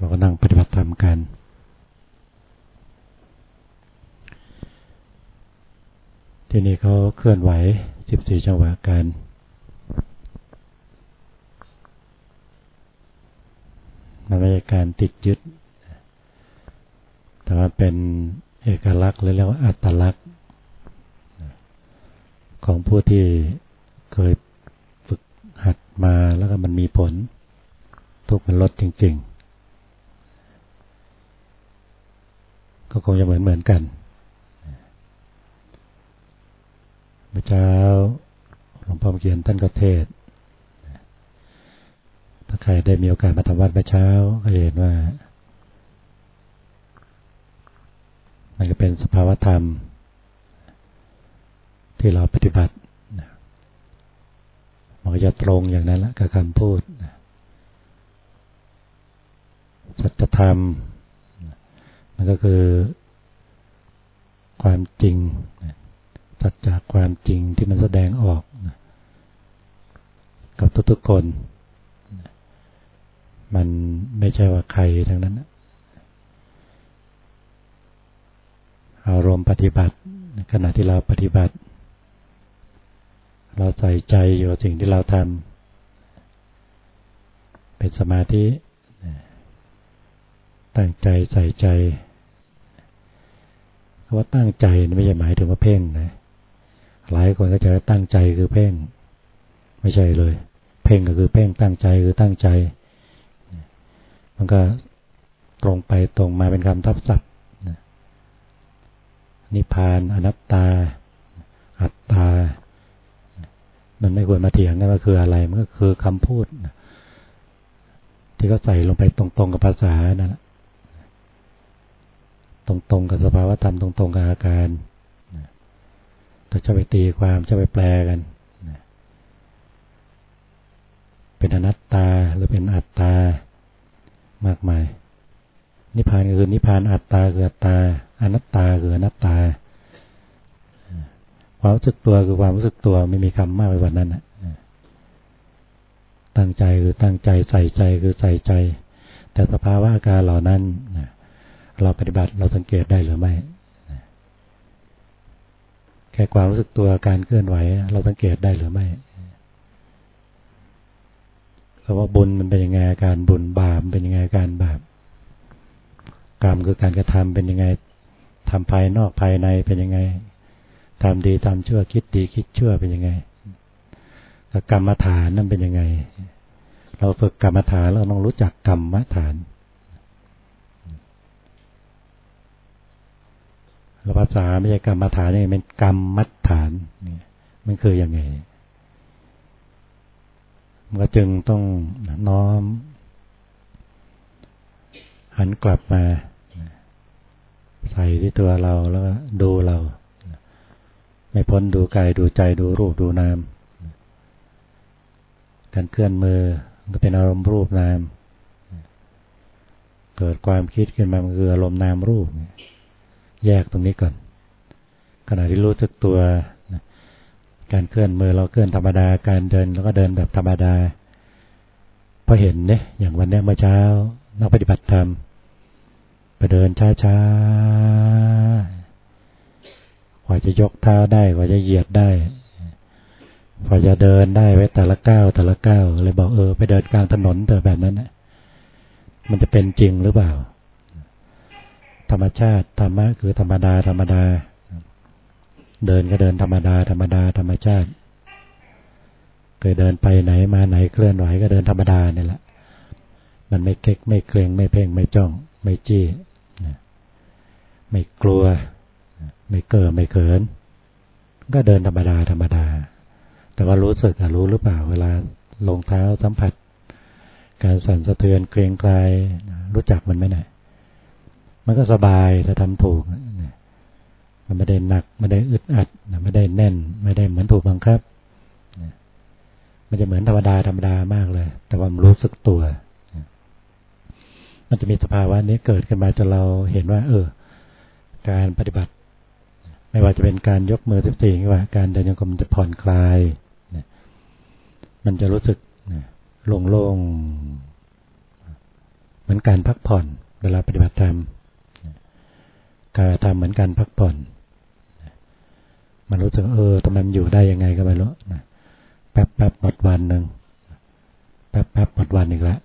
เราก็นั่งปฏิบัติธรรมกัน ที่นี่เขาเคลื่อนไหว 14 จังหวะกัน มันไม่ใช่การติดยึด แต่ว่าเป็นเอกลักษณ์หรือเรียกว่าอัตลักษณ์ ของผู้ที่เคยฝึกหัดมาแล้วก็มันมีผล ทุกมันลดจริง ๆ ก็คงจะเหมือนเหมือนกันเมื่อเช้าหลวงพ่อเขียนท่านก็เทศ ถ้าใครได้มีโอกาสมาทำวัดเมื่อเช้าก็เห็นว่า มันก็เป็นสภาวธรรม ที่เราปฏิบัติมันก็จะตรงอย่างนั้นละกับคำพูดสัจธรรม มันก็คือความจริงสัจจากความจริงที่มันแสดงออกกับทุกๆคน มันไม่ใช่ว่าใครทั้งนั้นอารมณ์ปฏิบัติขณะที่เราปฏิบัติ เราใส่ใจอยู่สิ่งที่เราทำเป็นสมาธิตั้งใจใส่ใจ คำว่าตั้งใจไม่ใช่หมายถึงว่าเพ่งนะหลายคนก็จะตั้งใจคือเพ่ง ไม่ใช่เลย เพ่งก็คือเพ่งตั้งใจคือตั้งใจ มันก็ตรงไปตรงมาเป็นคำทับศัพท์นิพพานอนัตตา อัตตา มันไม่ควรมาเถียงกันว่าคืออะไร มันก็คือคำพูดที่เขาใส่ลงไปตรงๆกับภาษานั่นแหละ ตรงๆกับสภาวะธรรมตรงๆกับอาการถ้าจะไปตีความจะไปแปลกันเป็นอนัตตาหรือเป็นอัตตามากมาย นิพพานคือนิพพานอัตตาคืออัตตาอนัตตาคืออนัตตา ความรู้สึกตัวคือความรู้สึกตัวไม่มีคำมากไปกว่านั้นตั้งใจคือตั้งใจใส่ใจคือใส่ใจ แต่สภาวะอาการเหล่านั้น เราปฏิบัติเราสังเกตได้หรือไม่ แค่ความรู้สึกตัวการเคลื่อนไหว เราสังเกตได้หรือไม่คำว่าบุญมันเป็นยังไงอาการบุญบาปเป็นยังไงอาการบาปกรรมคือการกระทำเป็นยังไงทำภายนอกภายในเป็นยังไงทำดีทำชั่วคิดดีคิดชั่วเป็นยังไงกรรมฐานนั่นเป็นยังไง เราฝึกกรรมฐานเราต้องรู้จักกรรมฐาน เราภาษาไม่ใช่กรรมฐานนี่เป็นกรรมมัดฐานมันคือยังไงมันก็จึงต้องน้อม หันกลับมา ใส่ที่ตัวเราแล้วก็ดูเรา ไม่พ้นดูกายดูใจดูรูปดูนาม การเคลื่อนมือก็เป็นอารมณ์รูปนาม เกิดความคิดขึ้นมามันคืออารมณ์นามรูป แยกตรงนี้ก่อน ขณะที่รู้สึกตัว การเคลื่อนมือเราเคลื่อนธรรมดา การเดินเราก็เดินแบบธรรมดาพอเห็นเนี่ยอย่างวันนี้เมื่อเช้านักปฏิบัติธรรมไปเดินช้าๆกว่าจะยกเท้าได้กว่าจะเหยียดได้กว่าจะเดินได้ไว้แต่ละก้าวแต่ละก้าวเลยบอกเออไปเดินกลางถนนเถอะแบบนั้นนะมันจะเป็นจริงหรือเปล่า ธรรมชาติ ธรรมะคือธรรมดา ธรรมดา เดินก็เดินธรรมดา ธรรมดา ธรรมชาติเคยเดินไปไหนมาไหนเคลื่อนไหวก็เดินธรรมดาเนี่ยแหละ มันไม่เก๊กไม่เกรงไม่เพ่งไม่จ้อง ไม่จี้ไม่กลัว ไม่เกิดไม่เขิน ก็เดินธรรมดาธรรมดา แต่ว่ารู้สึกรู้หรือเปล่าเวลาลงเท้าสัมผัส การสั่นสะเทือนเกรงกลายรู้จักมันไหมเนี่ย มันก็สบายถ้าทำถูกมันไม่ได้หนักไม่ได้อึดอัดไม่ได้แน่น ไม่ได้เหมือนถูกบังคับมันจะเหมือนธรรมดาธรรมดามากเลย แต่ว่ามันรู้สึกตัวมันจะมีสภาวะนี้เกิดขึ้นมาจนเราเห็นว่า เออ การปฏิบัติ ไม่ว่าจะเป็นการยกมือสิบสี่ว่า การเดินโยกมจะผ่อนคลายมันจะรู้สึกโล่งๆเหมือนการพักผ่อนเวลาปฏิบัติธรรม การทำเหมือนการพักผ่อน มันรู้สึกเออทำไมมันอยู่ได้ยังไงก็ไม่รู้แป๊บแป๊บหมดวันหนึ่งแป๊บแป๊บหมดวันอีกแล้ว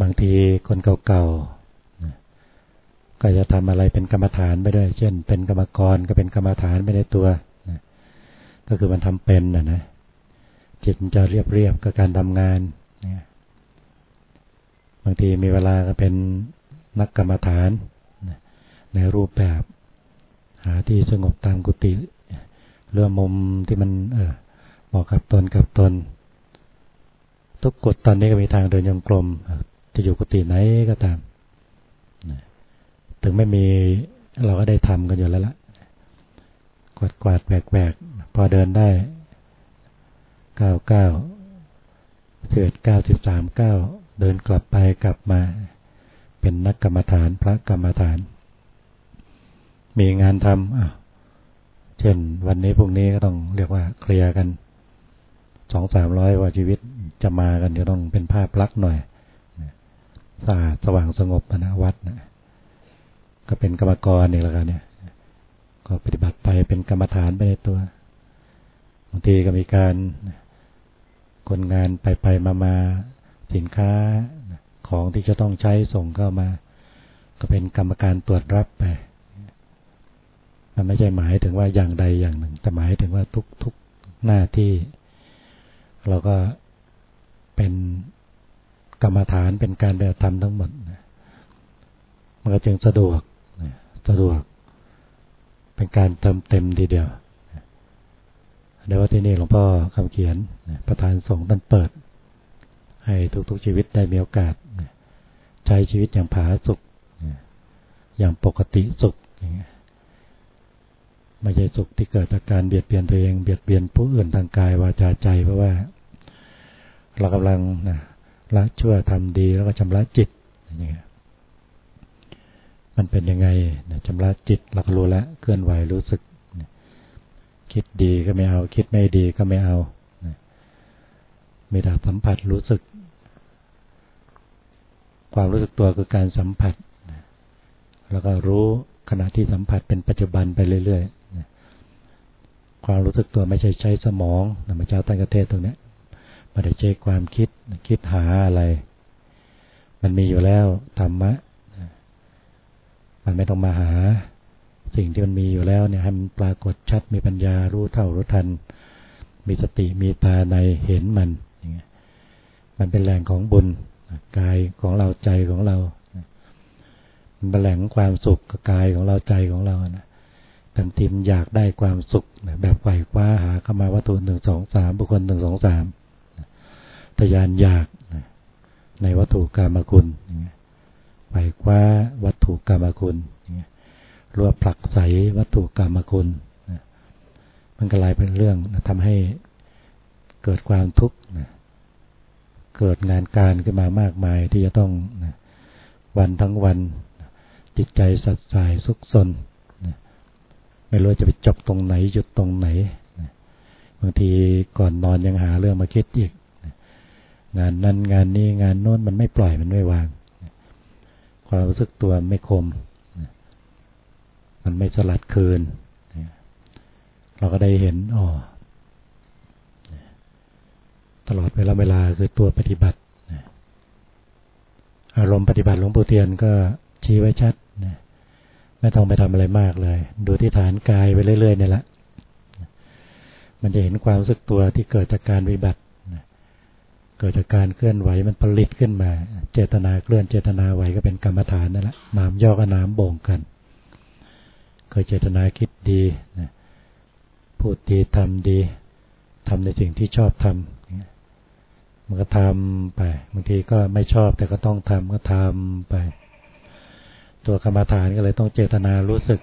บางทีคนเก่าๆก็จะทำอะไรเป็นกรรมฐานไปด้วย เช่น เป็นกรรมกรก็เป็นกรรมฐานไม่ได้ตัวก็คือมันทำเป็นนะนะจิตมันจะเรียบเรียบกับการทำงานบางทีมีเวลาก็เป็นนักกรรมฐาน ในรูปแบบ หาที่สงบตามกุฏิเรื่องมุมที่มัน เออเหมาะกับตนกับตน ทุกกฎตอนนี้ก็มีทางเดินยงกลม จะอยู่กุฏิไหนก็ตามถึงไม่มีเราก็ได้ทำกันอยู่แล้วละกวาดกวาดแบกแบกพอเดินได้เก้าเก้าเศษเก้าสิบสามเก้าเดินกลับไปกลับมา เป็นนักกรรมฐานพระกรรมฐาน มีงานทำเช่นวันนี้พรุ่งนี้ก็ต้องเรียกว่าเคลียร์กันสองสามร้อยว่าชีวิตจะมากันจะต้องเป็นภาพลักษณ์หน่อยสะอาดสว่างสงบนะวัดนะก็เป็นกรรมกรนี่แหละกันเนี่ย ก็ปฏิบัติไปเป็นกรรมฐานไปในตัวบางทีก็มีการคนงานไปไปมามาสินค้าของที่จะต้องใช้ส่งเข้ามา ก็เป็นกรรมการตรวจรับไป มันไม่ใช่หมายถึงว่าอย่างใดอย่างหนึ่ง แต่หมายถึงว่าทุกทุกหน้าที่ เราก็เป็นกรรมฐานเป็นการปฏิธรรมทั้งหมดมันก็จึงสะดวกสะดวก เป็นการเติมเต็มทีเดียวในว่าที่นี่หลวงพ่อคำเขียนประธานสงฆ์ท่านเปิด ให้ทุกๆชีวิตได้มีโอกาสใช้ชีวิตอย่างผาสุขอย่างปกติสุขอย่างเงี้ย ไม่ใช่สุขที่เกิดจากการเบียดเบียนตัวเองเบียดเบียนผู้อื่นทางกายวาจาใจ เพราะว่า เรากำลังนะละชั่วทำดีแล้วก็ชำระจิตอย่างเงี้ยมันเป็นยังไงชำระจิตเราก็รู้แล้วเคลื่อนไหวรู้สึก คิดดีก็ไม่เอา คิดไม่ดีก็ไม่เอามีแต่สัมผัสรู้สึก ความรู้สึกตัวคือการสัมผัส แล้วก็รู้ขณะที่สัมผัสเป็นปัจจุบันไปเรื่อยๆ ความรู้สึกตัวไม่ใช่ใช้สมองนะมาเจ้าตั้งกเทศตรงนี้ไม่ได้ใช้ความคิดคิดหาอะไร มันมีอยู่แล้วธรรมะมันไม่ต้องมาหา สิ่งที่มันมีอยู่แล้วเนี่ยให้มันปรากฏชัดมีปัญญารู้เท่ารู้ทัน มีสติมีตาในเห็นมันมันเป็นแหล่งของบุญกายของเราใจของเรามันเป็นแหล่งความสุขกับกายของเราใจของเรานะ แต่ทีมอยากได้ความสุขแบบไขว่คว้าหาเข้ามาวัตถุหนึ่งสองสามบุคคลหนึ่งสองสามทยานอยากในวัตถุกรรมคุณไขว่คว้าวัตถุกรรมคุณอย่างเงี้ยรวผลักใสวัตถุกรรมคุณมันกลายเป็นเรื่องทำให้เกิดความทุกข์เกิดงานการขึ้นมามากมายที่จะต้องวันทั้งวันจิตใจสัดสายสุกสน ไม่รู้จะไปจบตรงไหนหยุดตรงไหนบางทีก่อนนอนยังหาเรื่องมาคิดอีกงานนั้นงานนี้งานโน้นมันไม่ปล่อยมันไม่วางความรู้สึกตัวไม่คม มันไม่สลัดคืน เราก็ได้เห็นอ๋อตลอดเวลาเวลาคือตัวปฏิบัติอารมณ์ปฏิบัติหลวงปู่เทียนก็ชี้ไว้ชัด ไม่ต้องไปทำอะไรมากเลย ดูที่ฐานกายไปเรื่อยๆเนี่แหละ มันจะเห็นความรู้สึกตัวที่เกิดจากการวิบัติเกิดจากการเคลื่อนไหวมันผลิตขึ้นมา เจตนาเคลื่อนเจตนาไหวก็เป็นกรรมฐานนั่นแหละน้ำย่อกับน้ำบ่งกัน เคยเจตนาคิดดีพูดดีทำดีทำในสิ่งที่ชอบทำมันก็ทำไปบางทีก็ไม่ชอบแต่ก็ต้องทำก็ทำไป ตัวกรรมฐานก็เลยต้องเจตนารู้สึก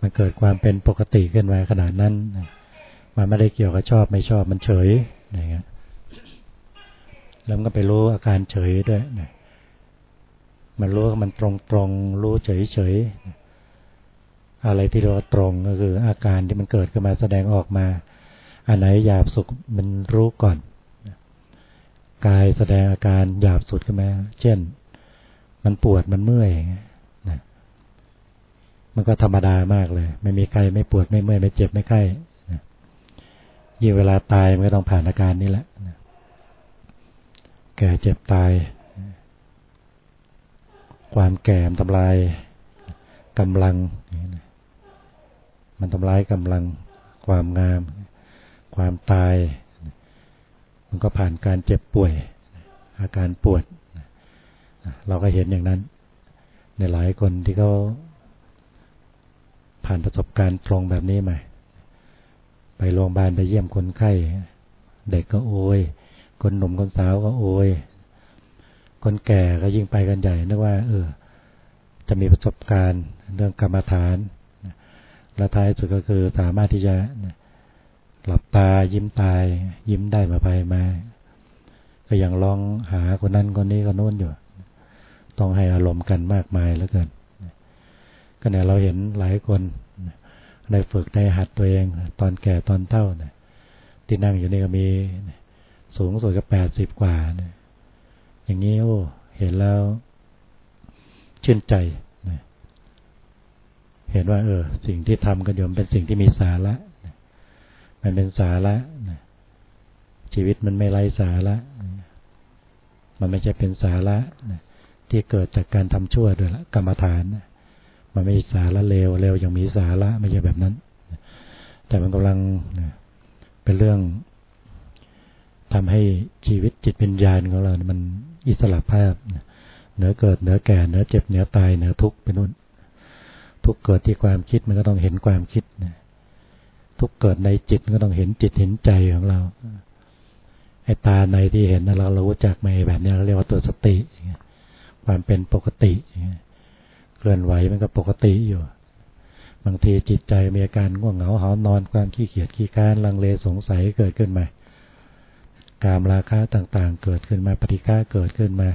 มันเกิดความเป็นปกติขึ้นมาขนาดนั้น มันไม่ได้เกี่ยวกับชอบไม่ชอบมันเฉยอย่างเงี้ยแล้วมันก็ไปรู้อาการเฉยด้วยมันรู้มันตรงตรงรู้เฉยเฉยอะไรที่เราตรงก็คือ อาการที่มันเกิดขึ้นมาแสดงออกมาอันไหนหยาบสุขมันรู้ก่อนกายแสดงอาการหยาบสุดขึ้นมา เช่น มันปวดมันเมื่อยนะมันก็ธรรมดามากเลย ไม่มีใครไม่ปวดไม่เมื่อยไม่เจ็บไม่ไข้นะยิ่งเวลาตายมันก็ต้องผ่านอาการนี้แหละนะแก่เจ็บตาย ความแก่ทำลายกำลัง มันทำลายกำลัง ความงาม ความตาย มันก็ผ่านการเจ็บป่วย อาการปวด เราก็เห็นอย่างนั้น ในหลายคนที่เขาผ่านประสบการณ์ตรงแบบนี้มาไปโรงพยาบาลไปเยี่ยมคนไข้เด็กก็โอยคนหนุ่มคนสาวก็โอยคนแก่ก็ยิ่งไปกันใหญ่นึกว่า เออ จะมีประสบการณ์เรื่องกรรมฐานและท้ายสุดก็คือสามารถที่จะหลับตายิ้มตาย ยิ้มได้มาภายมา ก็ยังลองหาคนนั้นคนนี้คนโน้นอยู่ ต้องให้อารมณ์กันมากมายแล้วเกินก็เนี่ยเราเห็นหลายคนได้ฝึกได้หัดตัวเอง ตอนแก่ตอนเท่าเนี่ยที่นั่งอยู่นี่ก็มีสูงสุดก็แปดสิบกว่าเนี่ยอย่างนี้โอ้เห็นแล้วชื่นใจเห็นว่า เออ สิ่งที่ทำกันอยู่มันเป็นสิ่งที่มีสาระมันเป็นสาระชีวิตมันไม่ไร้สาระ มันไม่ใช่เป็นสาระ ที่เกิดจากการทำชั่วด้วยละกรรมฐาน มันไม่สาระเลวเลวอย่างมีสาระไม่ใช่แบบนั้น แต่มันกำลังเป็นเรื่องทำให้ชีวิตจิตวิญญาณของเรา มันอิสระภาพเหนือเกิดเหนือแก่เหนือเจ็บเหนือตายเหนือทุกข์เป็นนู่นทุกเกิดที่ความคิดมันก็ต้องเห็นความคิดนทุกเกิดในจิตก็ต้องเห็นจิตเห็นใจของเราไอ้ตาในที่เห็นเราเรารู้จักไหมแบบนี้เราเรียกว่าตัวสติ ความเป็นปกติ เคลื่อนไหวมันก็ปกติอยู่ บางทีจิตใจมีอาการง่วงเหงาหานอนความขี้เกียจขี้ค้านลังเลสงสัยเกิดขึ้นมา การราคาต่างๆ เกิดขึ้นมาปฏิฆาเกิดขึ้นมา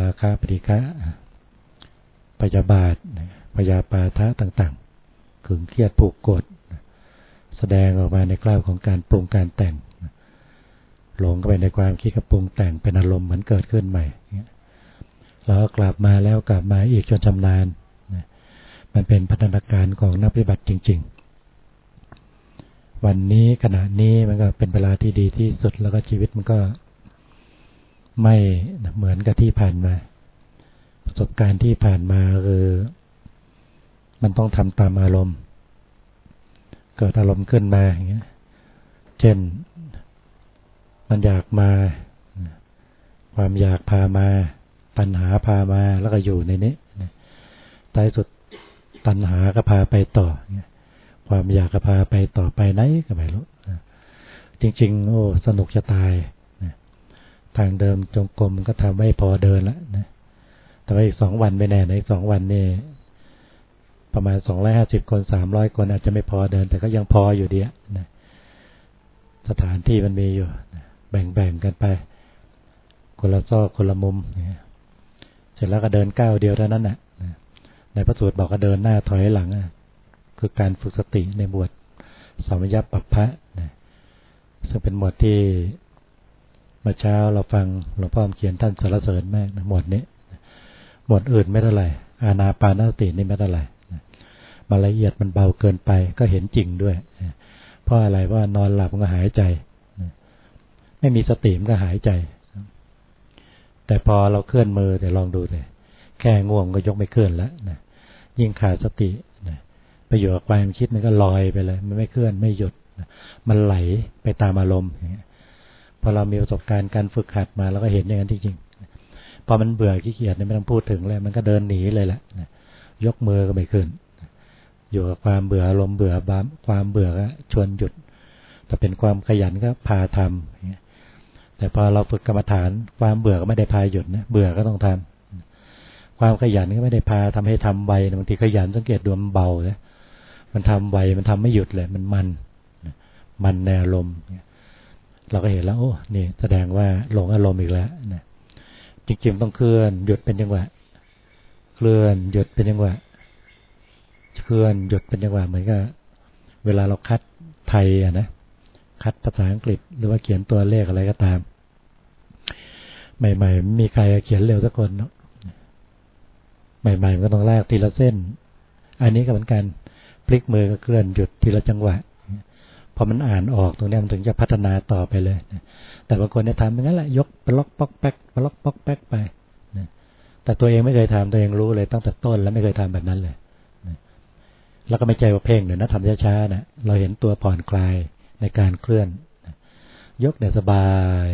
ราคาปฏิฆาพยาบาทพยาปาทะต่างๆขึงเครียดผูกกด แสดงออกมาในกล้าวของการปรุงการแต่งหลงเข้าไปในความคิดกับปรุงแต่งเป็นอารมณ์เหมือนเกิดขึ้นใหม่ แล้วกลับมาแล้วกลับมาอีกจนชำนาญมันเป็นพัฒนาการของนักปฏิบัติจริง ๆ วันนี้ขณะนี้มันก็เป็นเวลาที่ดีที่สุดแล้วก็ชีวิตมันก็ไม่เหมือนกับที่ผ่านมา ประสบการณ์ที่ผ่านมาคือมันต้องทำตามอารมณ์ เกิดอารมณ์ขึ้นมาอย่างเงี้ย เช่น มันอยากมา ความอยากพามา ปัญหาพามาแล้วก็อยู่ในนี้ท้ายสุดปัญหาก็พาไปต่อ ความอยากก็พาไปต่อไปไหนก็ไม่รู้จริง ๆ โอ้ สนุกจะตายทางเดิมจงกรมก็ทำไม่พอเดินแล้วนะ แต่ว่าอีกสองวันไม่แน่ในสองวันนี่ประมาณสองร้อยห้าสิบคนสามร้อยคนอาจจะไม่พอเดิน แต่ก็ยังพออยู่ดีนะ สถานที่มันมีอยู่ แบ่งๆกันไป คนละซอกคนละมุม เสร็จแล้วก็เดินก้าวเดียวเท่านั้นนะในพระสูตรบอกก็เดินหน้าถอยหลังคือการฝึกสติในบวชสมยับปัปพะนะซึ่งเป็นหมวดที่เมื่อเช้าเราฟังหลวงพ่อเขียนท่านสารเสริญมากนะหมวดนี้หมวดอื่นไม่เท่าไหร่อาณาปานสตินี่ไม่เท่าไหร่มันละเอียดมันเบาเกินไปก็เห็นจริงด้วย เพราะอะไรว่านอนหลับมันก็หายใจ ไม่มีสติมันก็หายใจ แต่พอเราเคลื่อนมือแต่ลองดูเลยแค่ง่วงก็ยกไม่เคลื่อนแล้วนะยิ่งขาดสตินะประโยชน์ความคิดมันก็ลอยไปเลย มันไม่เคลื่อนไม่หยุดมันไหลไปตามอารมณ์พอเรามีประสบการณ์การฝึกหัดมาเราก็เห็นอย่างนั้นจริงๆพอมันเบื่อขี้เกียจไม่ต้องพูดถึงเลยมันก็เดินหนีเลยแหละยกมือก็ไม่ขึ้น อยู่กับความเบื่ออารมณ์เบื่อความเบื่อก็ชวนหยุดแต่เป็นความขยันก็พาทำ แต่พอเราฝึกกรรมฐาน ความเบื่อก็ไม่ได้พาหยุดนะเบื่อก็ต้องทำความขยันก็ไม่ได้พาทำให้ทำไวบางทีขยันสังเกตดูมันเบาเลยมันทำไวมันทำไม่หยุดเลย มันมันมันในอารมณ์เราก็เห็นแล้วโอ้นี่แสดงว่าหลงอารมณ์อีกแล้วนะจริงๆต้องเคลื่อน หยุดเป็นจังหวะ เคลื่อนหยุดเป็นจังหวะ เคลื่อนหยุดเป็นจังหวะเหมือนกับเวลาเราคัดไทยอะนะ คัดภาษาอังกฤษ หรือว่าเขียนตัวเลขอะไรก็ตาม ใหม่ๆไม่มีใครเขียนเร็วสักคนเนาะใหม่ๆมันก็ต้องแลกทีละเส้น อันนี้ก็เหมือนกันพลิกมือก็เคลื่อนหยุดทีละจังหวะพอมันอ่านออกตรงนี้มันถึงจะพัฒนาต่อไปเลยแต่บางคนเนี่ยทำอย่างนั้นแหละยกปล็อกป๊อกแป๊กปล็อกป๊อกแป๊กไปแต่ตัวเองไม่เคยทำตัวเองรู้เลยตั้งแต่ต้นแล้วไม่เคยทำแบบนั้นเลยแล้วก็ไม่ใจว่าเพ่งเนี่ยนะทำช้าๆนะเราเห็นตัวผ่อนคลาย ในการเคลื่อน ยกเนี่ยสบาย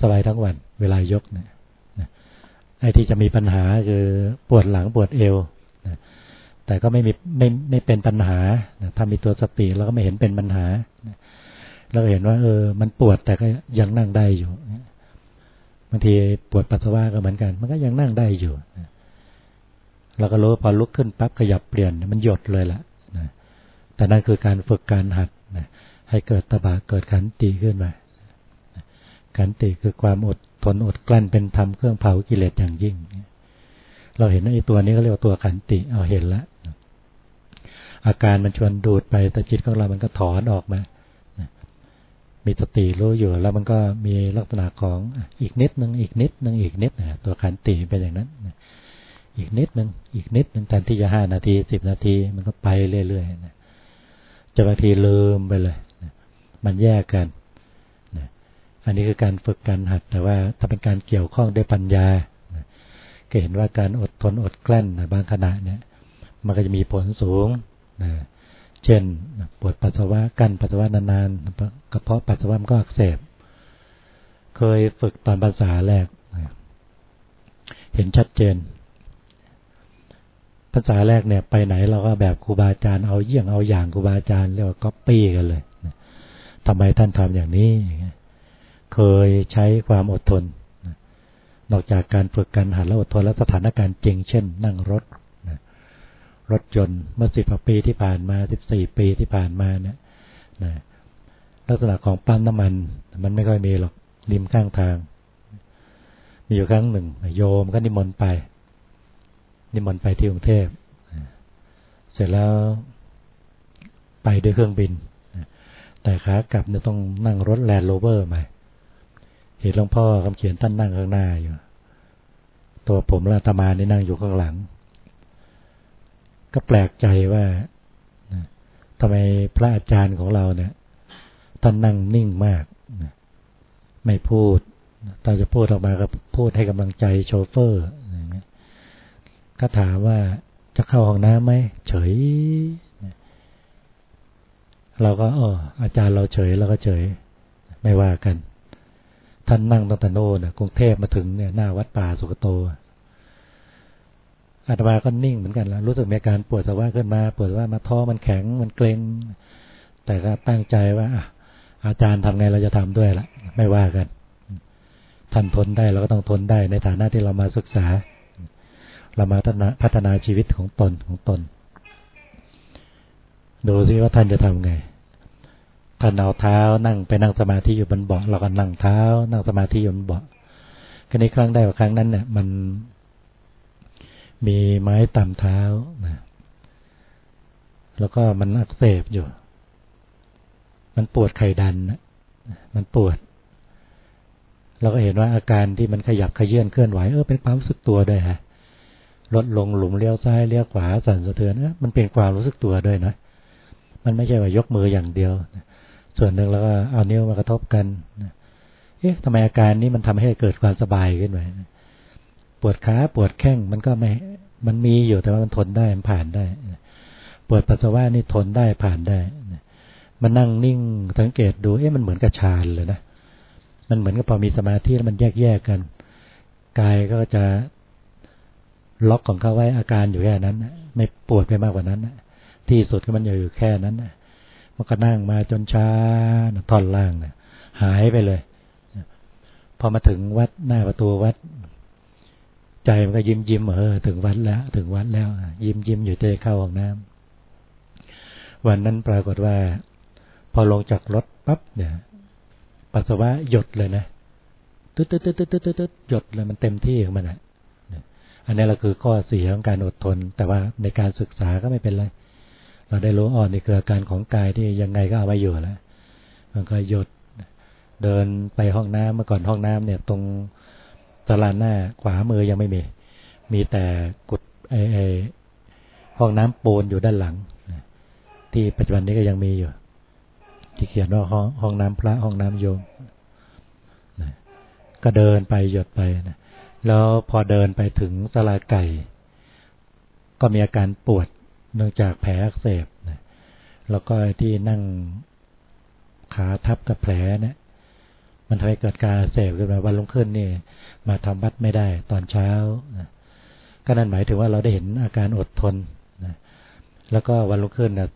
สบายทั้งวัน เวลายกเนี่ยไอ้ที่จะมีปัญหาคือปวดหลังปวดเอวแต่ก็ไม่มีไม่ไม่เป็นปัญหาถ้ามีตัวสติเราก็ไม่เห็นเป็นปัญหาเราเห็นว่า เออ มันปวดแต่ก็ยังนั่งได้อยู่บางทีปวดปัสสาวะก็เหมือนกัน มันก็ยังนั่งได้อยู่เราก็รู้พอลุกขึ้นปั๊บขยับเปลี่ยน มันหยดเลยล่ะ แต่นั่นคือการฝึกการหัดให้เกิดตบะเกิดขันติขึ้นมาขันติคือความอดทนอดกลั้นเป็นธรรมเครื่องเผากิเลสอย่างยิ่ง เราเห็นไอ้ตัวนี้ก็เรียกว่าตัวขันติเอาเห็นล้วอาการมันชวนดูดไปแต่จิตของเรามันก็ถอนออกมา มีสติรู้อยู่แล้วมันก็มีลักษณะของอีกนิดหนึ่งอีกนิดหนึ่งอีกนิดนะตัวขันติเป็นอย่างนั้นอีกนิดหนึ่งอีกนิดหนึ่งแทนที่จะห้านาทีสิบนาที มันก็ไปเรื่อยๆนะ จะบางทีลืมไปเลย มันแยกกัน อันนี้คือการฝึกการหัด แต่ว่าถ้าเป็นการเกี่ยวข้องด้วยปัญญา ก็เห็นว่าการอดทนอดกลั้นบางขณะเนี่ย มันก็จะมีผลสูง เช่นปวดปัสสาวะกั้นปัสสาวะนานๆกระเพาะปัสสาวะมันก็อักเสบ เคยฝึกตอนภาษาแรก เห็นชัดเจน ภาษาแรกเนี่ยไปไหนเราก็แบบครูบาอาจารย์เอาเยี่ยงเอาอย่างครูบาอาจารย์เรียกว่าก๊อปปี้กันเลยทำไมท่านทำอย่างนี้ เคยใช้ความอดทน นอกจากการฝึกการหัดแล้วอดทนแล้วสถานการณ์จริง เช่น นั่งรถรถยนต์เมื่อสิบปีที่ผ่านมาสิบสี่ปีที่ผ่านมาเนี่ยนะลักษณะของปั๊มน้ำมัน มันไม่ค่อยมีหรอกริมข้างทาง มีอยู่ครั้งหนึ่ง โยมก็นิมนต์ไป นิมนต์ไปที่กรุงเทพเสร็จแล้วไปด้วยเครื่องบิน แต่ขากลับเนี่ยต้องนั่งรถแลนด์โรเวอร์มาเห็นหลวงพ่อคำเขียนท่านนั่งข้างหน้าอยู่ ตัวผมและตมานี่นั่งอยู่ข้างหลัง ก็แปลกใจว่าทำไมพระอาจารย์ของเราเนี่ยท่านนั่งนิ่งมาก ไม่พูดตาจะพูดออกมาก็พูดให้กำลังใจโชเฟอร์ ก็ถามว่าจะเข้าห้องน้ำไหมเฉย เราก็อ๋ออาจารย์เราเฉยเราก็เฉย ไม่ว่ากัน ท่านนั่งตั้งแต่โน่นกรุงเทพมาถึงเนี่ยหน้าวัดป่าสุกโตอาตมาก็นิ่งเหมือนกันแล้วรู้สึกมีอาการปวดสว่าขึ้นมา ปวดว่ามาท้อมันแข็งมันเกร็งแต่ก็ตั้งใจว่าอาจารย์ทำไงเราจะทำด้วยละไม่ว่ากันท่านทนได้เราก็ต้องทนได้ในฐานะที่เรามาศึกษา เรามาพัฒนาชีวิตของตนของตน ดูซิว่าท่านจะทำไง ท่านเอาเท้านั่งไปนั่งสมาธิอยู่บนเบาะเราก็นั่งเท้า นั่งสมาธิอยู่บนเบาะครั้นี้ครั้งได้กว่าครั้งนั้นเนี่ยมันมีไม้ต่ำเท้านะแล้วก็มันอักเสบอยู่ มันปวดไขดันนะมันปวด เราก็เห็นว่าอาการที่มันขยับขยื่นเคลื่อนไหวเออเป็นความรู้สึกตัวด้วยฮะ ลดลงหลุมเลี้ยวซ้ายเลี้ยวขวาสั่นสะเทือนเออมันเป็นความรู้สึกตัวด้วยนะ มันไม่ใช่ว่ายกมืออย่างเดียว ส่วนหนึ่งเราก็เอานิ้วมากระทบกันเอ๊ะทำไมอาการนี้มันทำให้เกิดความสบายขึ้นไหมปวดขาปวดแข้งมันก็ไม่มันมีอยู่แต่ว่ามันทนได้มันผ่านได้ปวดปัสสาวะนี่ทนได้ผ่านได้มันนั่งนิ่งสังเกตดูเอ๊ะมันเหมือนกับฌานเลยนะมันเหมือนกับพอมีสมาธิแล้วมันแยกแยกกันกายก็จะ ล็อกของเขาไว้อาการอยู่แค่นั้นไม่ปวดไปมากกว่านั้นที่สุดก็มันอยู่แค่นั้นมันก็นั่งมาจนช้าท่อนล่างนะหายไปเลยพอมาถึงวัดหน้าประตูวัด ใจมันก็ยิ้มยิ้มเออถึงวัดแล้ว ถึงวัดแล้ว ยิ้มยิ้มอยู่เจเข้าห้องน้ำวันนั้นปรากฏว่า พอลงจากรถปั๊บเนี่ยปัสสาวะหยดเลยนะตึ๊ดตึ๊ดตึ๊ดตึ๊ดตึ๊ดตึ๊ดหยดเลยมันเต็มที่ของมันอะ อันนี้เราคือข้อเสียของการอดทน แต่ว่าในการศึกษาก็ไม่เป็นไร เราได้รู้อ่อนในเกิดการของกายที่ยังไงก็เอาไว้อยู่แล้วมันก็หยดเดินไปห้องน้ำเมื่อก่อนห้องน้ำเนี่ย ตรงตลาดหน้าขวามือยังไม่มี มีแต่กุดไอไอห้องน้ำปูนอยู่ด้านหลังที่ปัจจุบันนี้ก็ยังมีอยู่ ที่เขียนว่าห้องห้องน้ำพระห้องน้ำโยมก็เดินไปหยดไปนะ แล้วพอเดินไปถึงสลาไก่ ก็มีอาการปวดเนื่องจากแผลอักเสบนะแล้วก็ที่นั่งขาทับกับแผลเนะี่ยมันทำให้เกิดการเสพขึ้นมาวันลงขึ้นนี่มาทำวัดไม่ได้ตอนเช้านะก็นั่นหมายถึงว่าเราได้เห็นอาการอดทนนะแล้วก็วันลงขึ้นนะ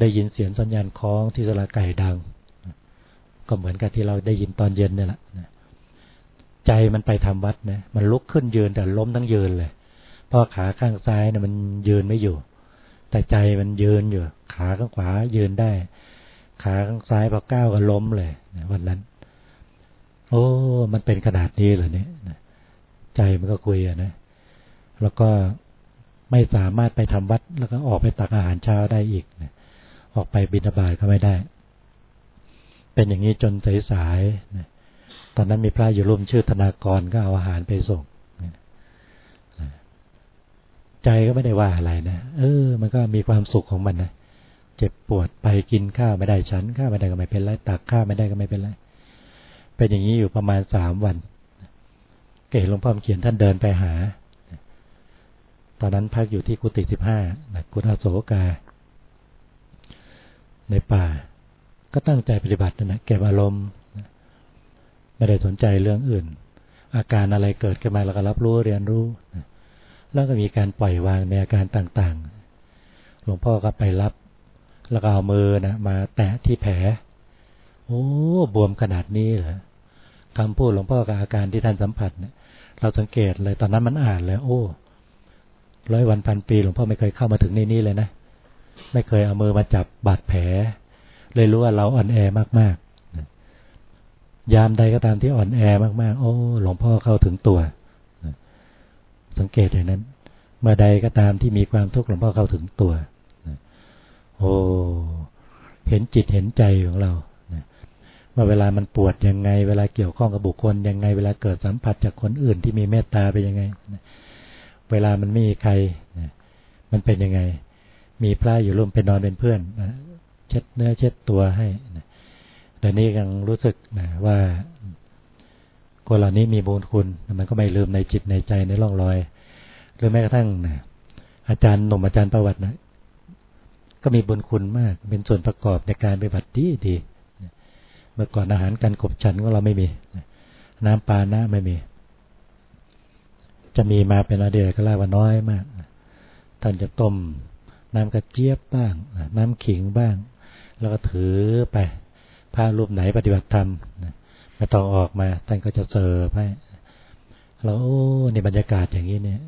ได้ยินเสียงสัญญาณคล้องที่สลาไก่ดังนะก็เหมือนกับที่เราได้ยินตอนเย็นนี่แหละนะ ใจมันไปทำวัดนะมันลุกขึ้นยืนแต่ล้มทั้งยืนเลยเพราะขาข้างซ้ายนะมันยืนไม่อยู่ แต่ใจมันยืนอยู่ ขาข้างขวายืนได้ ขาข้างซ้ายพอก้าวก็ล้มเลยนะวันนั้น โอ้ มันเป็นขนาดนี้เหรอเนี่ยใจมันก็คุยอะนะ แล้วก็ไม่สามารถไปทำวัดแล้วก็ออกไปตักอาหารเช้าได้อีกนะออกไปบิณฑบาตก็ไม่ได้ เป็นอย่างนี้จนสายๆนะ ตอนนั้นมีพระอยู่ร่วมชื่อธนากรก็เอาอาหารไปส่งใจก็ไม่ได้ว่าอะไรนะ เออ มันก็มีความสุขของมันนะ เจ็บปวดไปกินข้าวไม่ได้ฉันข้าวไม่ได้ก็ไม่เป็นไร ตักข้าวไม่ได้ก็ไม่เป็นไร เป็นอย่างนี้อยู่ประมาณสามวัน เกศหลวงพ่อเขียนท่านเดินไปหา ตอนนั้นพักอยู่ที่กุฏิสิบห้ากุฏาโสกา ในป่า ก็ตั้งใจปฏิบัตินะเก็บอารมณ์ ไม่ได้สนใจเรื่องอื่น อาการอะไรเกิดขึ้นมาเราก็รับรู้เรียนรู้ แล้วก็มีการปล่อยวางในอาการต่างๆ หลวงพ่อก็ไปรับแล้วก็เอามือนะมาแตะที่แผล โอ้บวมขนาดนี้เหรอคำพูดหลวงพ่อกับอาการที่ท่านสัมผัสเนี่ยเราสังเกตเลยตอนนั้นมันอ่านเลยโอ้ร้อยวันพันปีหลวงพ่อไม่เคยเข้ามาถึงนี่นี่เลยนะ ไม่เคยเอามือมาจับบาดแผล เลยรู้ว่าเราอ่อนแอมาก ยามใดก็ตามที่อ่อนแอมากๆ โอ้ หลวงพ่อเข้าถึงตัว สังเกตอย่างนั้น เมื่อใดก็ตามที่มีความทุกข์หลวงพ่อเข้าถึงตัวโอ้เห็นจิตเห็นใจของเราว่าเวลามันปวดยังไง เวลาเกี่ยวข้องกับบุคคลยังไง เวลาเกิดสัมผัสจากคนอื่นที่มีเมตตาไปยังไง เวลามันไม่มีใครมันเป็นยังไง มีพระอยู่ร่วมไปนอนเป็นเพื่อนเช็ดเนื้อเช็ดตัวให้ แต่นี้ยังรู้สึกนะว่าคนเหล่านี้มีบุญคุณมันก็ไม่ลืมในจิตในใจในร่องรอย หรือแม้กระทั่งนะอาจารย์หนุ่มอาจารย์ประวัตินะก็มีบุญคุณมาก เป็นส่วนประกอบในการปฏิบัติดีดีเมื่อก่อนอาหารการกบฉันของเราไม่มี น้ำปลานะไม่มี จะมีมาเป็นอเดียก็ล่าว่าน้อยมาก ท่านจะต้มน้ำกระเจี๊ยบบ้าง น้ำขิงบ้าง แล้วก็ถือไป พระรูปไหนปฏิบัติธรรมไม่ต้องออกมาท่านก็จะเสิร์ฟให้เราโอ้ในบรรยากาศอย่างนี้เนี่ย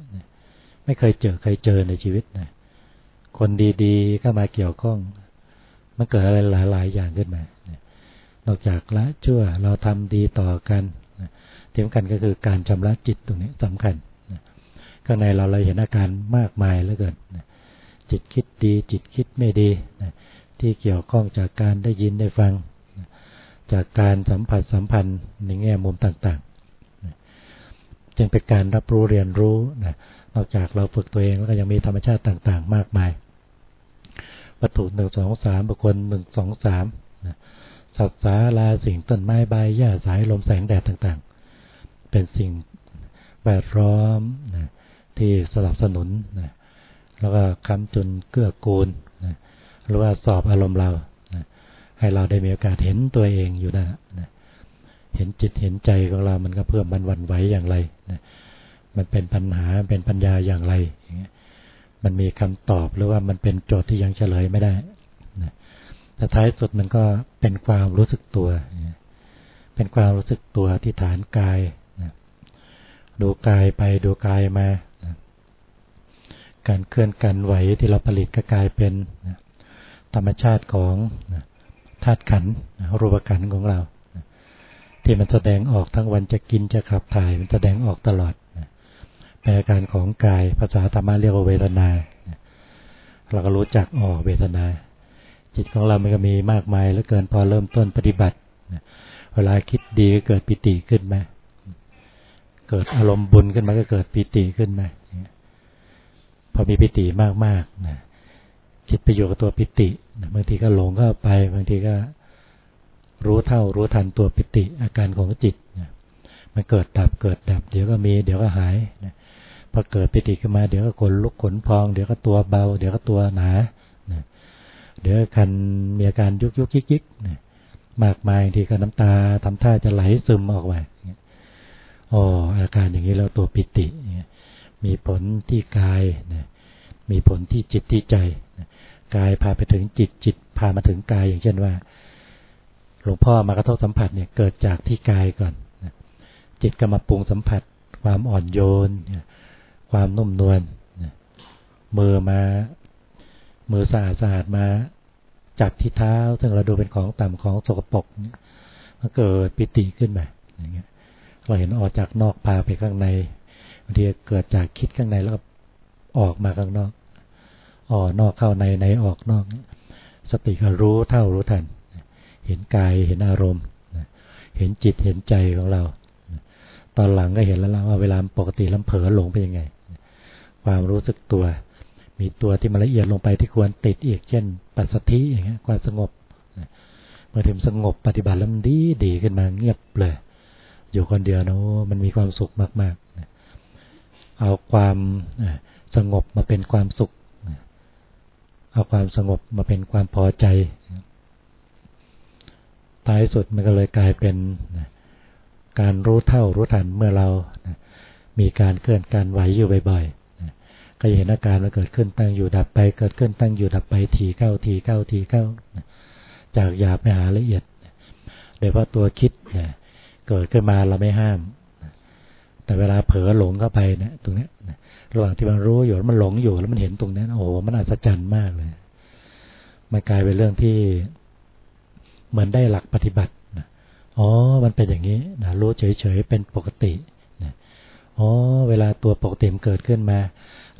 ไม่เคยเจอเคยเจอในชีวิตนะคนดีๆก็มาเกี่ยวข้อง มันเกิดอะไรหลายๆอย่างขึ้นมานอกจากละชั่วเราทำดีต่อกันที่สำคัญก็คือการชำระจิตตรงนี้สำคัญข้างในเราเราเห็นอาการมากมายเหลือเกินจิตคิดดี จิตคิดไม่ดีที่เกี่ยวข้องจากการได้ยินได้ฟัง จากการสัมผัสสัมพันธ์ในแง่มุมต่างๆ จึงเป็นการรับรู้เรียนรู้นะนอกจากเราฝึกตัวเองแล้วก็ยังมีธรรมชาติต่างๆ มากมาย วัตถุหนึ่งสองสามบุคคลหนึ่งสองสามสัตว์สาลาสิ่งต้นไม้ใบหญ้าสายลมแสงแดดต่างๆ เป็นสิ่งแวดล้อมนะที่สนับสนุนนะแล้วก็คำจุนเกื้อกูลนะหรือว่าสอบอารมณ์เรา ให้เราได้มีโอกาสเห็นตัวเองอยู่นะนะเห็นจิตเห็นใจของเรา มันก็เพิ่มมันวันไหวอย่างไรนะมันเป็นปัญหาเป็นปัญญาอย่างไร มันมีคำตอบหรือว่ามันเป็นโจทย์ที่ยังเฉลยไม่ได้นะแต่ท้ายสุดมันก็เป็นความรู้สึกตัว เป็นความรู้สึกตัวที่ฐานกายนะดูกายไปดูกายมานะการเคลื่อนกันไหวที่เราผลิตก็กลายเป็นนะธรรมชาติของนะ ธาตุขันรูปขันของเรา ที่มันแสดงออกทั้งวันจะกินจะขับถ่าย มันแสดงออกตลอดเป็นอาการของกายภาษาธรรมะเรียกว่าเวทนา เราก็รู้จักออกเวทนา จิตของเรามันก็มีมากมายเหลือเกินพอเริ่มต้นปฏิบัติเวลาคิดดีก็เกิดปิติขึ้นไหมเกิดอารมณ์บุญขึ้นมาก็เกิดปิติขึ้นไหมพอมีปิติมากๆนะ คิดไปอยู่กับตัวปิติบางทีก็หลงเข้าไป บางทีก็รู้เท่ารู้ทันตัวปิติ อาการของจิตมันเกิดดับเกิดดับ เดี๋ยวก็มี เดี๋ยวก็หายพอเกิดปิติขึ้นมา เดี๋ยวก็ขนลุกขนพอง เดี๋ยวก็ตัวเบา เดี๋ยวก็ตัวหนาเดี๋ยวคันมีอาการยุกยุกยิกยิกมากมายทีก็น้ำตาทำท่าจะไหลซึมออกไปอ๋ออาการอย่างนี้แล้วตัวปิติมีผลที่กายมีผลที่จิตที่ใจ กายพาไปถึงจิตจิตพามาถึงกายอย่างเช่นว่า หลวงพ่อมากระทบสัมผัสเนี่ยเกิดจากที่กายก่อนจิตก็มาปรุงสัมผัส ความอ่อนโยน ความนุ่มนวลมือมามือสะอาดสะอาดมาจับที่เท้า ซึ่งเราดูเป็นของต่ำของสกปรกมันเกิดปิติขึ้นมาอย่างเงี้ย เราเห็นออกจากนอกพาไปข้างในบางทีเกิดจากคิดข้างในแล้วก็ออกมาข้างนอก ออกนอกเข้าในในออกนอก สติก็รู้เท่ารู้ทัน เห็นกายเห็นอารมณ์ เห็นจิตเห็นใจของเรา ตอนหลังก็เห็นแล้วว่าเวลาปกติลำเผลอหลงไปยังไง ความรู้สึกตัว มีตัวที่มันละเอียดลงไปที่ควรติดอีกเช่น ปัสสธิอย่างเงี้ยความสงบเมื่อถึงสงบปฏิบัติแล้วมันดีดีขึ้นมาเงียบเลยอยู่คนเดียวนะมันมีความสุขมากๆ เอาความสงบมาเป็นความสุข เอาความสงบมาเป็นความพอใจท้ายสุดมันก็เลยกลายเป็นการรู้เท่ารู้ทันเมื่อเรามีการเคลื่อนการไหวอยู่บ่อยๆก็จะเห็นอาการมันเกิดขึ้นตั้งอยู่ดับไป เกิดขึ้นตั้งอยู่ดับไปทีเข้าทีเข้าทีเข้าจากหยาบไปหาละเอียดโดยเพราะตัวคิดเกิดขึ้นมาเราไม่ห้าม แต่เวลาเผลอหลงเข้าไปเนี่ยตรงนี้ ระหว่างที่มันรู้อยู่แล้วมันหลงอยู่แล้วมันเห็นตรงนั้นโอ้โหมันอัศจรรย์มากเลยมันกลายเป็นเรื่องที่เหมือนได้หลักปฏิบัตินะอ๋อ มันเป็นอย่างนี้นะรู้เฉยๆเป็นปกตินะอ๋อ เวลาตัวปกติมเกิดขึ้นมา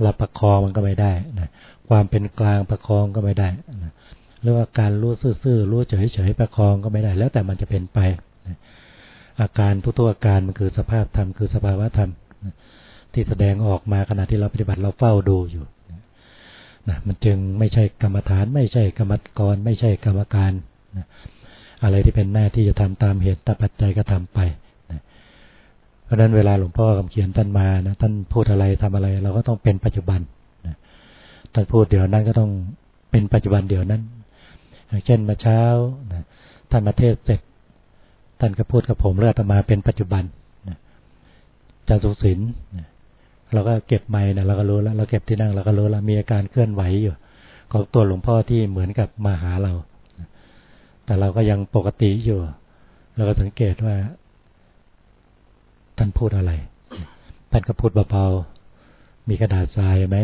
เราประคองมันก็ไม่ได้นะความเป็นกลางประคองก็ไม่ได้นะหรือว่าการรู้ซื่อๆรู้เฉยๆประคองก็ไม่ได้ แล้วแต่มันจะเป็นไปนะอาการทุกๆอาการมันคือสภาพธรรมคือสภาวะธรรมนะ ที่แสดงออกมาขณะที่เราปฏิบัติเราเฝ้าดูอยู่นะมันจึงไม่ใช่กรรมฐาน ไม่ใช่กรรมกร ไม่ใช่กรรมการนะอะไรที่เป็นหน้าที่จะทำตามเหตุตามปัจจัยก็ทำไปนะเพราะนั้นเวลาหลวงพ่อคำเขียนท่านมานะท่านพูดอะไรทำอะไร เราก็ต้องเป็นปัจจุบันนะท่านพูดเดี๋ยวนั้นก็ต้องเป็นปัจจุบันเดี๋ยวนั้นเช่นมาเช้านะท่านมาเทศเสร็จท่านก็พูดกับผมเรื่องมาเป็นปัจจุบันนะจารสุศินนะ เราก็เก็บไม้นะเราก็รู้แล้วเราเก็บที่นั่งเราก็รู้แล้วมีอาการเคลื่อนไหวอยู่ของตัวหลวงพ่อที่เหมือนกับมาหาเรา แต่เราก็ยังปกติอยู่ เราก็สังเกตว่า ท่านพูดอะไรท่านก็พูดเบาๆมีกระดาษทรายไหม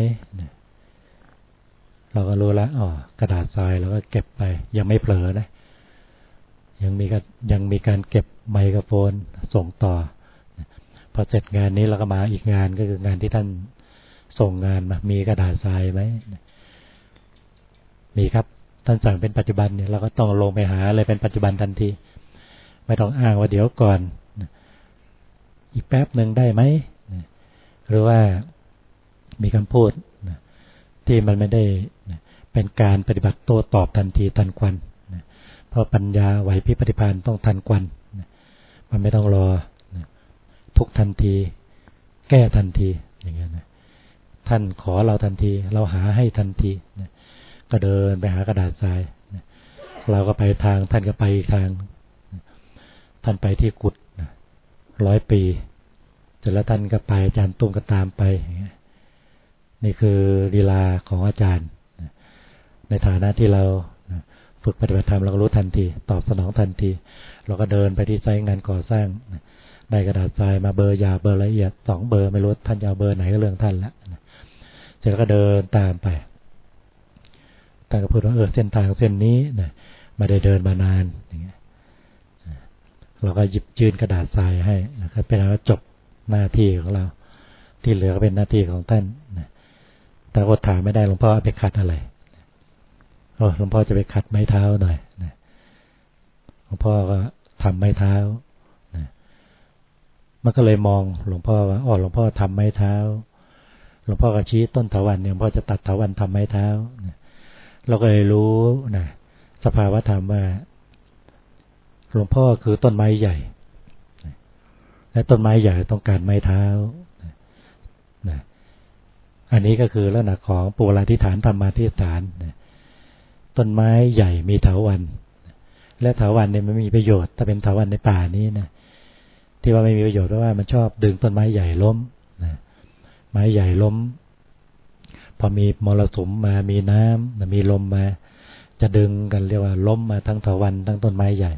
เราก็รู้แล้วอ๋อกระดาษทรายเราก็เก็บไป ยังไม่เผลอนะยังมียังมีการเก็บไมโครโฟนส่งต่อ พอเสร็จงานนี้เราก็มาอีกงานก็คืองานที่ท่านส่งงานมา มีกระดาษทรายไหมมีครับ ท่านสั่งเป็นปัจจุบันเนี่ยเราก็ต้องลงไปหาอะไรเป็นปัจจุบันทันที ไม่ต้องอ้างว่าเดี๋ยวก่อน อีกแป๊บหนึ่งได้ไหม หรือว่ามีคำพูดที่มันไม่ได้เป็นการปฏิบัติโต้ตอบทันทีทันควันเพราะปัญญาไหวพิปฏิพานต้องทันควันมันไม่ต้องรอ ทุกทันที แก้ทันทีอย่างเงี้ยนะท่านขอเราทันที เราหาให้ทันทีนะก็เดินไปหากระดาษทรายนะเราก็ไปทางท่านก็ไปทางนะท่านไปที่กุดร้อยปีเสร็จแล้วท่านก็ไปอาจารย์ตุ้งก็ตามไปนี่คือลีลาของอาจารย์ ในฐานะที่เราฝึกปฏิบัติธรรมเราก็รู้ทันที ตอบสนองทันที เราก็เดินไปที่ไซต์งานก่อสร้าง ได้กระดาษทรายมาเบอร์ยาเบอร์ละเอียดสองเบอร์ไม่รู้ท่านจะเอาเบอร์ไหนก็เรื่องท่านละเสร็จก็เดินตามไปท่านก็พูดว่าเออเส้นทางเส้นนี้นะไม่ได้เดินมานานอย่างเงี้ยเราก็หยิบยื่นกระดาษทรายให้นะครับเป็นว่าจบหน้าที่ของเรา ที่เหลือก็เป็นหน้าที่ของท่านนะแต่อดถามไม่ได้หลวงพ่อไปขัดอะไรโอ้หลวงพ่อจะไปขัดไม้เท้าหน่อยนะหลวงพ่อก็ทำไม้เท้า มันก็เลยมองหลวงพ่อว่าอ๋อหลวงพ่อทำไม้เท้า หลวงพ่อก็ชี้ต้นถาวันเนี่ยหลวงพ่อจะตัดถาวันทำไม้เท้าเราก็เลยรู้นะสภาวะธรรมว่า หลวงพ่อคือต้นไม้ใหญ่และต้นไม้ใหญ่ต้องการไม้เท้านะอันนี้ก็คือลักษณะของปุราธิฐานธรรมาธิฐานนะต้นไม้ใหญ่มีเถาวัน และเถาวันเนี่ยมันมีประโยชน์ ถ้าเป็นเถาวันในป่านี้นะ ที่ว่าไม่มีประโยชน์เพราะว่ามันชอบดึงต้นไม้ใหญ่ล้มนะไม้ใหญ่ล้ม พอมีมรสุมมามีน้ำมีลมมา จะดึงกันเรียกว่าล้มมาทั้งเถาวันทั้งต้นไม้ใหญ่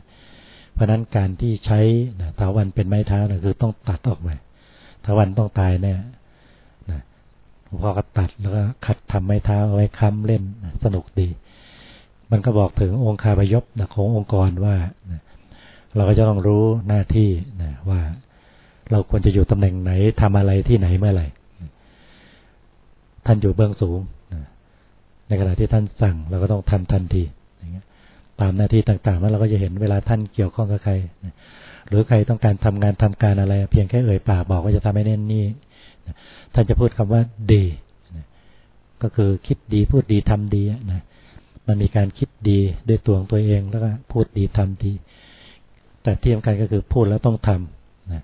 เพราะนั้นการที่ใช้เถาวันเป็นไม้เท้านะคือต้องตัดออกมาเถาวันต้องตายแน่นะพอก็ตัดแล้วก็ขัดทำไม้เท้าเอาไว้ค้ำเล่นสนุกดี มันก็บอกถึงองค์คาพยพนะขององค์กรว่านะ เราก็จะต้องรู้หน้าที่นะว่าเราควรจะอยู่ตำแหน่งไหนทำอะไรที่ไหนเมื่อไหร่ท่านอยู่เบื้องสูงในขณะที่ท่านสั่งเราก็ต้องทำทันทีตามหน้าที่ต่างๆแล้วเราก็จะเห็นเวลาท่านเกี่ยวข้องกับใครหรือใครต้องการทำงานทำการอะไร เพียงแค่เอ่ยปากบอกว่าจะทำให้แน่นนี่ท่านจะพูดคำว่าดีก็คือคิดดีพูดดีทำดีนะมันมีการคิดดีด้วยตัวของตัวเองแล้วก็พูดดีทำดี แต่ที่สำคัญก็คือพูดแล้วต้องทำนะ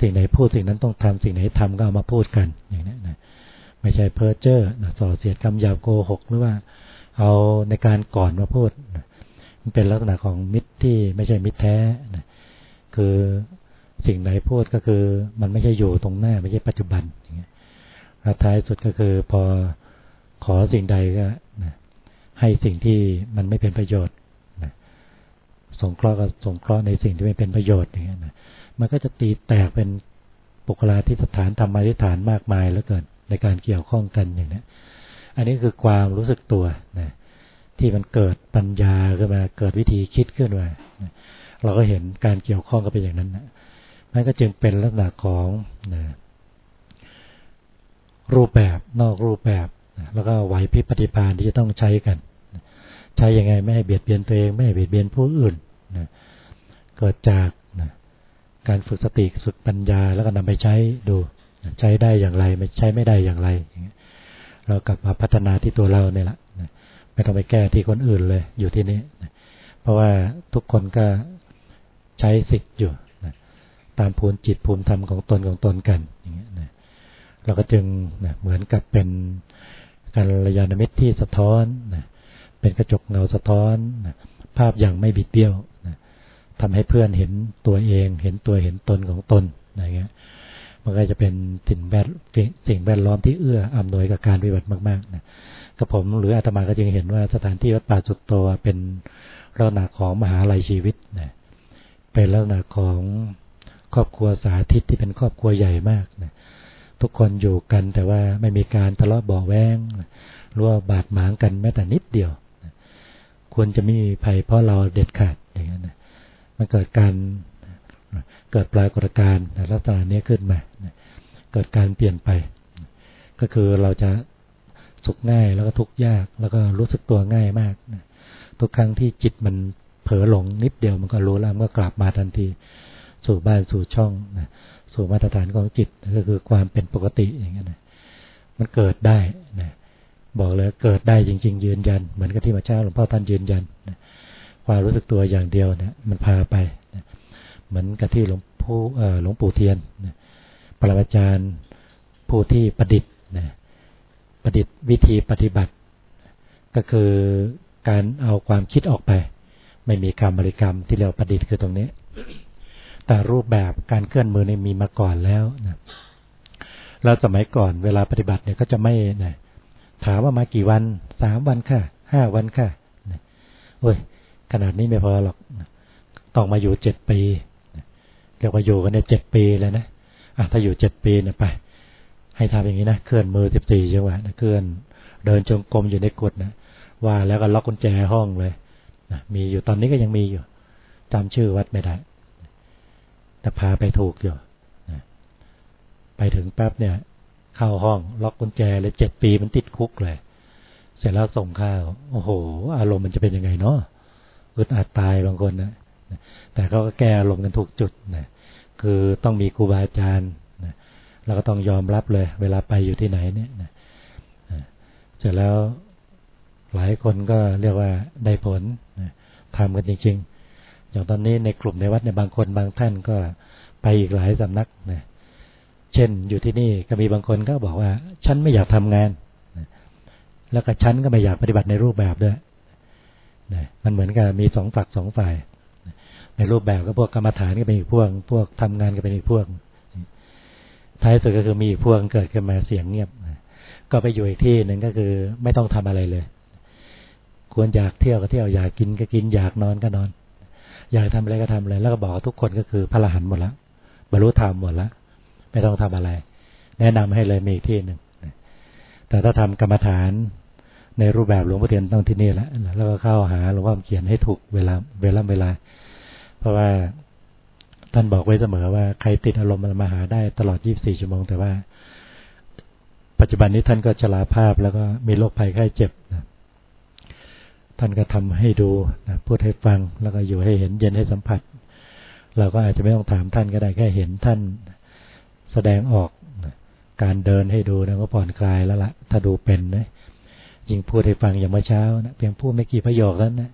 สิ่งไหนพูดสิ่งนั้นต้องทำสิ่งไหนทำก็เอามาพูดกันอย่างนี้นะไม่ใช่เพ้อเจ้อนะส่อเสียดคำหยาบโกหกหรือว่า เอาในการก่อนมาพูดนะมันเป็นลักษณะของมิตรที่ไม่ใช่มิตรแท้นะคือสิ่งไหนพูดก็คือมันไม่ใช่อยู่ตรงหน้า ไม่ใช่ปัจจุบันอย่างเงี้ยท้ายสุดก็คือพอขอสิ่งใดก็นะให้สิ่งที่มันไม่เป็นประโยชน์ สงเคราะห์ก็สงเคราะห์ในสิ่งที่ไม่เป็นประโยชน์อย่างเงี้ยนะมันก็จะตีแตกเป็นปุกลาที่สถานธรรมาทิฐานมากมายแล้วเกินในการเกี่ยวข้องกันอย่างนี้อันนี้คือความรู้สึกตัวนะที่มันเกิดปัญญาขึ้นมาเกิดวิธีคิดขึ้นมาเราก็เห็นการเกี่ยวข้องก็เป็นอย่างนั้นนะนั่นก็จึงเป็นลักษณะของนะรูปแบบนอกรูปแบบ แล้วก็ไหวพริบปฏิภาณที่จะต้องใช้กัน ใช้ยังไงไม่ให้เบียดเบียนตัวเอง ไม่ให้เบียดเบียนผู้อื่นนะเกิดจากนะการฝึกสติฝึกปัญญาแล้วก็นำไปใช้ดูนะใช้ได้อย่างไรไม่ใช้ไม่ได้อย่างไร เรากลับมาพัฒนาที่ตัวเราเนี่ยแหละนะไม่ต้องไปแก้ที่คนอื่นเลย อยู่ที่นี้นะเพราะว่าทุกคนก็ใช้สิทธิ์อยู่นะตามภูมิจิตภูมิธรรมของตนของตนกันอย่างเงี้ยนะเราก็จึงนะเหมือนกับเป็นการระยานมิตรที่สะท้อนนะ เป็นกระจกเงาสะท้อนภาพอย่างไม่บิดเบี้ยวนะทำให้เพื่อนเห็นตัวเองเห็นตัวเห็นตนของตนอะไรเงี้ยมันก็จะเป็นสิ่งแวดสิ่งแวดล้อมที่เอื้ออำนวยกับการปฏิบัติมากๆนะกับผมหรืออาตมาก็จึงเห็นว่าสถานที่วัดป่าสุดโตเป็นลักษณะของมหาลัยชีวิตนะเป็นลักษณะของครอบครัวสาธิตที่เป็นครอบครัวใหญ่มากนะทุกคนอยู่กันแต่ว่าไม่มีการทะเลาะเบาแวงหรือว่าบาดหมางกันแม้แต่นิดเดียว ควรจะไม่มีภัยเพราะเราเด็ดขาดอย่างนั้นนะมันเกิดการเกิดปลายกฏการลักษณะนี้ขึ้นมาเกิดการเปลี่ยนไป ก็คือเราจะสุขง่ายแล้วก็ทุกข์ยาก แล้วก็รู้สึกตัวง่ายมากทุกครั้งที่จิตมันเผลอหลงนิดเดียวมันก็รู้แล้วมันก็กลับมาทันที สู่บ้านสู่ช่องนะสู่มาตรฐานของจิตก็คือความเป็นปกติอย่างนี้นะมันเกิดได้นะ บอกเลยเกิดได้จริง ๆ ยืนยัน เหมือนกับที่มาเช้าหลวงพ่อท่านยืนยันความรู้สึกตัวอย่างเดียวเนะมันพาไปเหมือนกับที่หลวงปู่หลวงปู่เทียนปรมาจารย์ผู้ที่ประดิษฐ์นะประดิษฐ์วิธีปฏิบัติ ก็คือการเอาความคิดออกไป ไม่มีคำบริกรรมที่เราประดิษฐ์คือตรงนี้ แต่รูปแบบการเคลื่อนมือนี่มีมาก่อนแล้วนะเราสมัยก่อนเวลาปฏิบัติเนี่ยก็จะไม่นะ ถามว่ามากี่วันสามวันค่ะห้าวันค่ะนะโอ้ยขนาดนี้ไม่พอหรอกต้องมาอยู่เจ็ดปีเรียกว่าอยู่กันเนี่ยเจ็ดปีเลยนะอะถ้าอยู่เจ็ดปีเนี่ยไป ให้ทำอย่างนี้นะเคลื่อนมือสิบสี่จังหวะนะเคลื่อน เดินจงกรมอยู่ในกฎนะว่าแล้วก็ล็อกกุญแจห้องเลยนะมีอยู่ตอนนี้ก็ยังมีอยู่จำชื่อวัดไม่ได้แต่พาไปถูกอยู่ไปถึงแป๊บเนี่ย เข้าห้อง ล็อกกุญแจเลยเจ็ดปีมันติดคุกเลย เสร็จแล้วส่งข้าว โอ้โห อารมณ์มันจะเป็นยังไงเนาะอึดอัดตายบางคนนะแต่เขาก็แก้อารมณ์กันถูกจุดนะคือต้องมีครูบาอาจารย์นะแล้วก็ต้องยอมรับเลย เวลาไปอยู่ที่ไหนเนี่ยนะเสร็จแล้วหลายคนก็เรียกว่าได้ผลนะทำกันจริง ๆ อย่างตอนนี้ในกลุ่มในวัดในบางคนบางท่านก็ไปอีกหลายสำนักนะ เช่นอยู่ที่นี่ก็มีบางคนก็บอกว่า ฉันไม่อยากทำงาน แล้วก็ฉันก็ไม่อยากปฏิบัติในรูปแบบด้วยมันเหมือนกับมีสองฝักสองฝ่าย ในรูปแบบก็พวกกรรมฐานก็เป็นอีกพวก พวกทำงานก็เป็นอีกพวก ท้ายสุดก็คือมีอีกพวกเกิดขึ้นมาเสียงเงียบ ก็ไปอยู่อีกที่หนึ่งก็คือไม่ต้องทำอะไรเลย ควรอยากเที่ยวก็เที่ยวอยากกินก็กินอยากนอนก็นอน อยากทำอะไรก็ทำเลยแล้วก็บอกทุกคนก็คือพระรหันต์หมดแล้วบรรลุธรรมหมดแล้ว ไม่ต้องทำอะไร แนะนำให้เลยมีอีกที่หนึ่งแต่ถ้าทำกรรมฐานในรูปแบบหลวงพ่อเทียนต้องที่นี่แหละแล้วก็เข้าหาหลวงพ่อเขียนให้ถูกเวลาเวลาเวลา เพราะว่าท่านบอกไว้เสมอว่าใครติดอารมณ์มาหาได้ตลอด 24 ชั่วโมง แต่ว่า ปัจจุบันนี้ท่านก็ชราภาพแล้วก็มีโรคภัยไข้เจ็บนะท่านก็ทำให้ดูนะพูดให้ฟังแล้วก็อยู่ให้เห็นเย็นให้สัมผัส เราก็อาจจะไม่ต้องถามท่านก็ได้แค่เห็นท่าน แสดงออกการเดินให้ดูนะก็ผ่อนคลายแล้วละ่ะ ถ้าดูเป็นนะยิ่งพูดให้ฟังอย่างเมื่อเช้านะเพียงพูดไม่กี่ประโยคนั้นนะ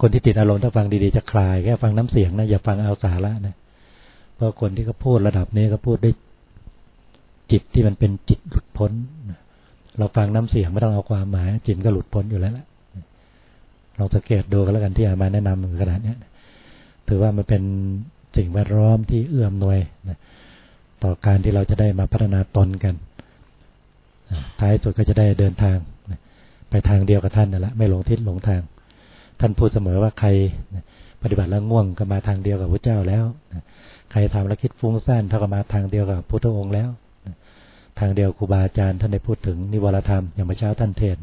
คนที่ติดอารมณ์ถ้าฟังดีๆจะคลายแค่ฟังน้ำเสียงนะอย่าฟังเอาสาระนะเพราะคนที่เขาพูดระดับนี้เขาพูดด้วยจิตที่มันเป็นจิตหลุดพ้นเราฟังน้ำเสียงไม่ต้องเอาความหมายจิตก็หลุดพ้นอยู่แล้วละลองสังเกตดูกันแล้วกันที่อามาแนะนำขนาดนี้ถือว่ามันเป็นสิ่งแวดล้อมที่เอื้อมหน่วยนะ ต่อการที่เราจะได้มาพัฒนาตนกัน ท้ายสุดก็จะได้เดินทาง ไปทางเดียวกับท่านนั่นแหละไม่หลงทิศหลงทาง ท่านพูดเสมอว่าใครปฏิบัติแล้วง่วงก็มาทางเดียวกับพระเจ้าแล้ว ใครทำแล้วคิดฟุ้งซ่านเท่ากับมาทางเดียวกับพุทธองค์แล้ว ทางเดียวครูบาอาจารย์ท่านได้พูดถึงนิวรธรรมอย่างเมื่อเช้าท่านเทศ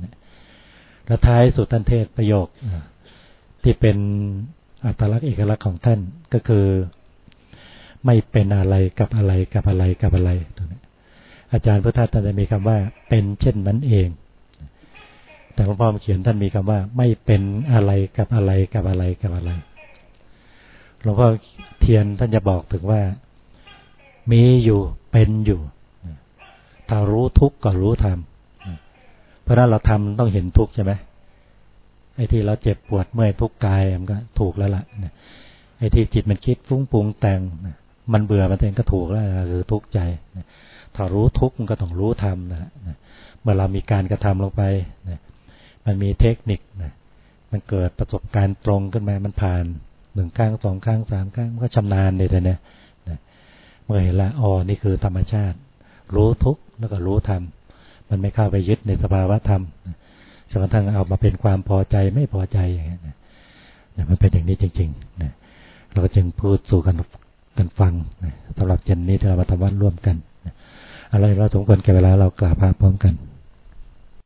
แล้วท้ายสุดท่านเทศประโยคที่เป็นอัตลักษณ์เอกลักษณ์ของท่านก็คือ ไม่เป็นอะไรกับอะไรกับอะไรกับอะไรตรงนี้อาจารย์พุทธทาสจะมีคำว่า เป็นเช่นนั้นเอง แต่หลวงพ่อเขียนท่านมีคำว่า ไม่เป็นอะไรกับอะไรกับอะไรกับอะไรหลวงพ่อเทียนท่านจะบอกถึงว่า มีอยู่เป็นอยู่ถ้ารู้ทุกข์ก็รู้ธรรมเพราะนั้นเราทำต้องเห็นทุกข์ใช่ไหมไอ้ที่เราเจ็บปวดเมื่อยทุกข์กายมันก็ถูกแล้วล่ะไอ้ที่จิตมันคิดฟุ้งปรุงแต่ง มันเบื่อมันเองก็ถูกแล้วคือทุกข์ใจถ้ารู้ทุกข์มันก็ต้องรู้ธรรมนะเมื่อเรามีการกระทำลงไปนะมันมีเทคนิคนะมันเกิดประสบการณ์ตรงขึ้นมา มันผ่านหนึ่งครั้งสองครั้งสามครั้งมันก็ชำนาญเลยเนี่ยเมื่อเห็นละอ๋อนี่คือธรรมชาติ รู้ทุกข์แล้วก็รู้ธรรมมันไม่เข้าไปยึดในสภาวะธรรมจนกระทั่งเอามาเป็นความพอใจไม่พอใจอย่างเงี้ยนะมันเป็นอย่างนี้จริงๆนะเราก็จึงพูดสู่กัน กันฟังนะสำหรับเจนนี้ที่เรามาทำวัดร่วมกันอะไรเราสมควรแก่เวลาเรากราบพระพร้อมกัน